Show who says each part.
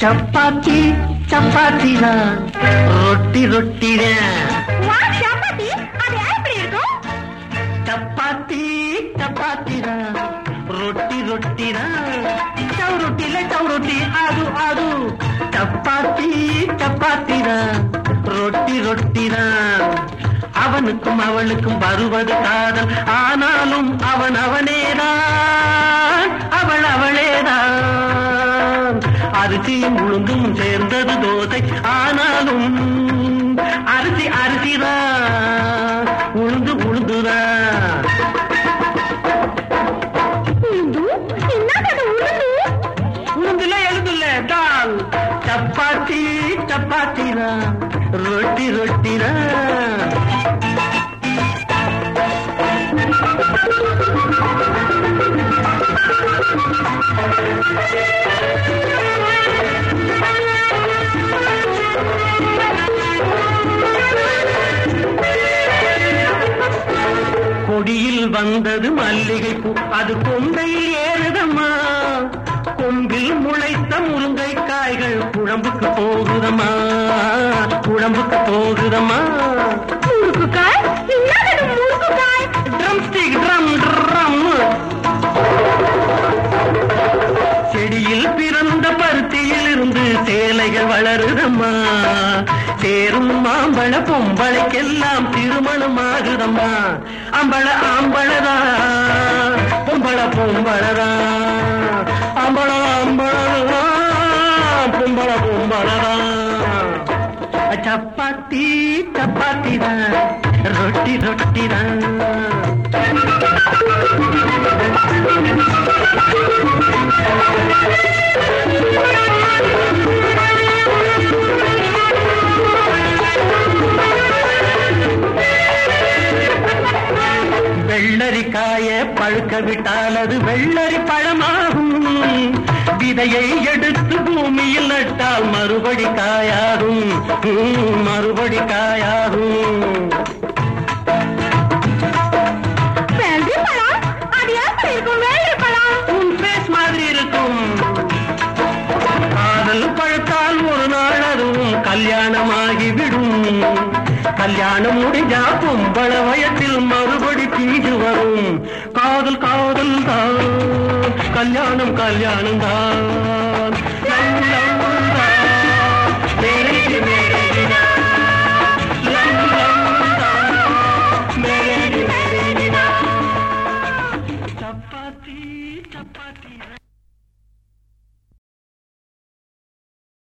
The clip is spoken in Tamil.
Speaker 1: சப்பாத்தி சப்பாத்தி. தான் ரொட்டி ரொட்டி
Speaker 2: சப்பாத்தி
Speaker 1: சப்பாத்தி தான் ரொட்டி ரொட்டி தான் சவுரொட்டில சவுரொட்டி அது அது. சப்பாத்தி சப்பாத்தி தான் ரொட்டி ரொட்டி தான் அவனுக்கும் அவளுக்கும் வருவது காதல். ஆனாலும் அவன் அவனேதான். அரிசியும் உளுந்தும் சேர்ந்தது தோசை. ஆனாலும் அரிசி அரிசிதான் உளுந்து உளுந்துதான் உளுந்துல எழுதுல தால் சப்பாத்தி சப்பாத்தி தான் ரொட்டி ரொட்டி வந்தது மல்லிகை பூ அது கொண்டையில் ஏறுதம்மா. கொம்பில் முளைத்த முருங்கை காய்கள் குழம்புக்கு போகுதம்மா. குழம்புக்கு போகுதம்மா.
Speaker 2: முறுக்குக்காய்? என்னது முறுக்குக்காய்.
Speaker 1: ட்ரம் ஸ்டிக் ட்ரம் ட்ரம் செடியில் பிறந்த பருத்தியில் இருந்து சேலைகள் வளருதம்மா. தேரும் மாம்பழ பொம்பளைக்கெல்லாம் திருமணம் ஆகுதம்மா அம்பள ஆம்பளதா பொம்பள பொம்பளதா? அம்பள அம்பளதா பொம்பள பொம்பளதா? சப்பாத்தி சப்பாத்தி தான் ரொட்டி ரொட்டி தான் பழுக்க விட்டால் அது வெள்ளரி பழமாகும். விதையை எடுத்து பூமியில் நட்டால் மறுபடி காயாகும். மறுபடி காயாகும். பழத்தால் ஒரு நாள் அதுவும் கல்யாணமாகிவிடும். கல்யாணம் முடிஞ்சா பொம்பள வயத்தில் மறுபடி வரும் காதல் காதல் தான். கல்யாணம் கல்யாணம் தான். சப்பாத்தி சப்பாத்தி